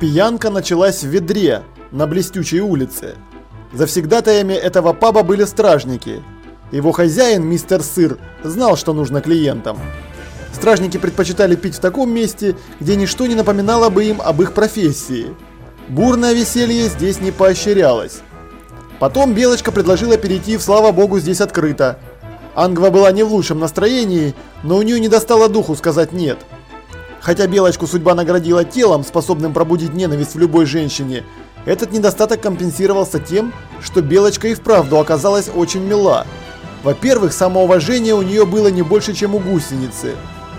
Пьянка началась в ведре на блестючей улице. Завсегдатаями этого паба были стражники. Его хозяин, мистер Сыр, знал, что нужно клиентам. Стражники предпочитали пить в таком месте, где ничто не напоминало бы им об их профессии. Бурное веселье здесь не поощрялось. Потом Белочка предложила перейти в «Слава Богу, здесь открыто». Ангва была не в лучшем настроении, но у нее не достало духу сказать «нет». Хотя Белочку судьба наградила телом, способным пробудить ненависть в любой женщине, этот недостаток компенсировался тем, что Белочка и вправду оказалась очень мила. Во-первых, самоуважение у нее было не больше, чем у гусеницы,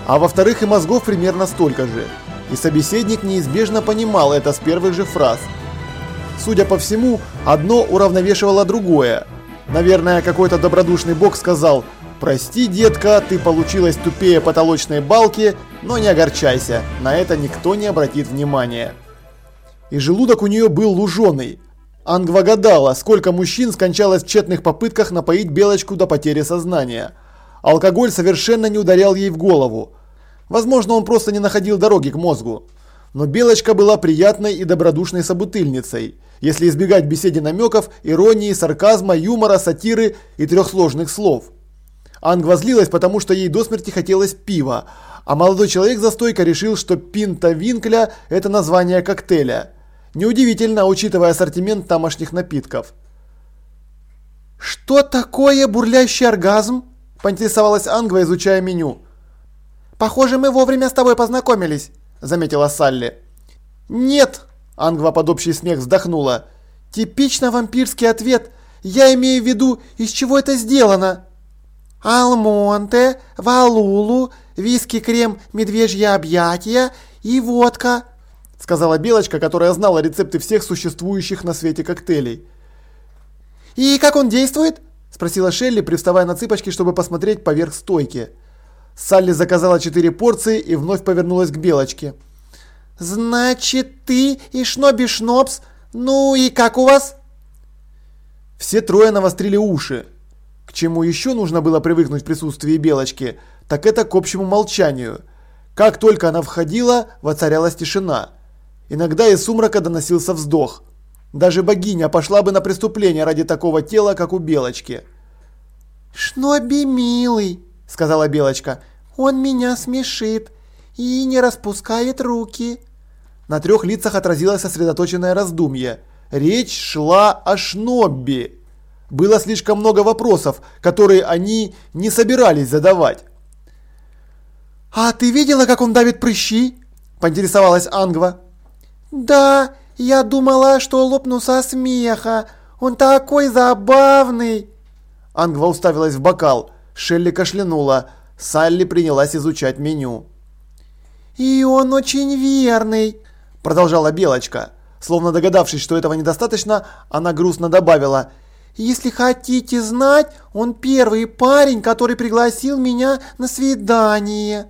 а во-вторых, и мозгов примерно столько же. И собеседник неизбежно понимал это с первых же фраз. Судя по всему, одно уравновешивало другое. Наверное, какой-то добродушный бог сказал «Прости, детка, ты получилась тупее потолочной балки, но не огорчайся, на это никто не обратит внимания». И желудок у нее был луженый. Ангва гадала, сколько мужчин скончалось в тщетных попытках напоить Белочку до потери сознания. Алкоголь совершенно не ударял ей в голову. Возможно, он просто не находил дороги к мозгу. Но Белочка была приятной и добродушной собутыльницей, если избегать беседе намеков, иронии, сарказма, юмора, сатиры и трехсложных слов. Ангва злилась, потому что ей до смерти хотелось пива, а молодой человек за стойкой решил, что пинта винкля – это название коктейля. Неудивительно, учитывая ассортимент тамошних напитков. «Что такое бурлящий оргазм?» – поинтересовалась Ангва, изучая меню. «Похоже, мы вовремя с тобой познакомились», – заметила Салли. «Нет!» – Ангва под общий смех вздохнула. «Типично вампирский ответ. Я имею в виду, из чего это сделано?» «Алмонте, валулу, виски-крем, медвежье объятия и водка», – сказала Белочка, которая знала рецепты всех существующих на свете коктейлей. «И как он действует?» – спросила Шелли, привставая на цыпочки, чтобы посмотреть поверх стойки. Салли заказала четыре порции и вновь повернулась к Белочке. «Значит, ты и Шноби Шнобс? Ну и как у вас?» Все трое навострили уши. К чему еще нужно было привыкнуть в присутствии Белочки, так это к общему молчанию. Как только она входила, воцарялась тишина. Иногда из сумрака доносился вздох. Даже богиня пошла бы на преступление ради такого тела, как у Белочки. «Шноби милый», — сказала Белочка, — «он меня смешит и не распускает руки». На трех лицах отразилось сосредоточенное раздумье. Речь шла о Шнобби. Было слишком много вопросов, которые они не собирались задавать. «А ты видела, как он давит прыщи?» – поинтересовалась Ангва. «Да, я думала, что лопну со смеха. Он такой забавный!» Ангва уставилась в бокал. Шелли кашлянула. Салли принялась изучать меню. «И он очень верный», – продолжала Белочка. Словно догадавшись, что этого недостаточно, она грустно добавила. «Если хотите знать, он первый парень, который пригласил меня на свидание».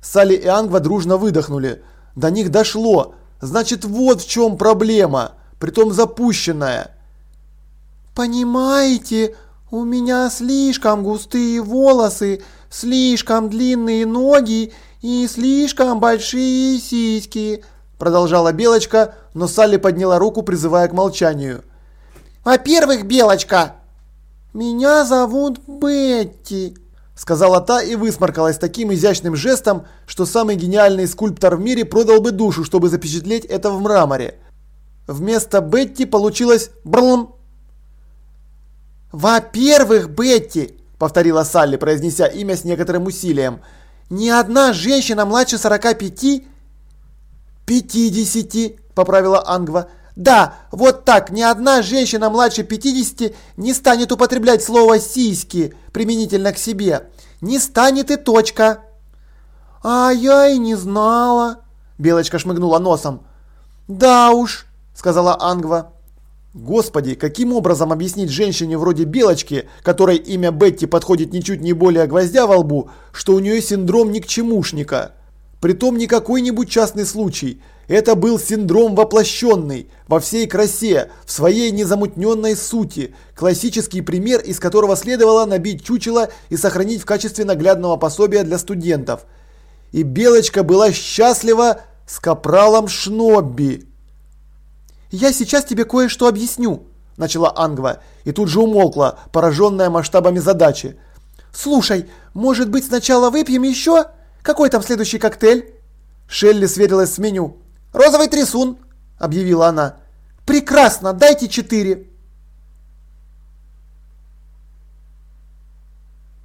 Салли и Ангва дружно выдохнули. До них дошло. Значит, вот в чем проблема, притом запущенная. «Понимаете, у меня слишком густые волосы, слишком длинные ноги и слишком большие сиськи», продолжала Белочка, но Салли подняла руку, призывая к молчанию. «Во-первых, Белочка!» «Меня зовут Бетти», сказала та и высморкалась таким изящным жестом, что самый гениальный скульптор в мире продал бы душу, чтобы запечатлеть это в мраморе. Вместо Бетти получилось брлм. «Во-первых, Бетти», – повторила Салли, произнеся имя с некоторым усилием, – «ни одна женщина младше 45 «Пятидесяти», – поправила Ангва. «Да, вот так, ни одна женщина младше 50 не станет употреблять слово «сиськи» применительно к себе. Не станет и точка». «А я и не знала», – Белочка шмыгнула носом. «Да уж», – сказала Ангва. Господи, каким образом объяснить женщине вроде Белочки, которой имя Бетти подходит ничуть не более гвоздя во лбу, что у нее синдром никчемушника? Притом не какой-нибудь частный случай. Это был синдром воплощенный, во всей красе, в своей незамутненной сути, классический пример, из которого следовало набить чучело и сохранить в качестве наглядного пособия для студентов. И Белочка была счастлива с капралом Шнобби. «Я сейчас тебе кое-что объясню», – начала Ангва, и тут же умолкла, пораженная масштабами задачи. «Слушай, может быть сначала выпьем еще? Какой там следующий коктейль?» Шелли сверилась с меню. «Розовый трясун», – объявила она. «Прекрасно, дайте четыре».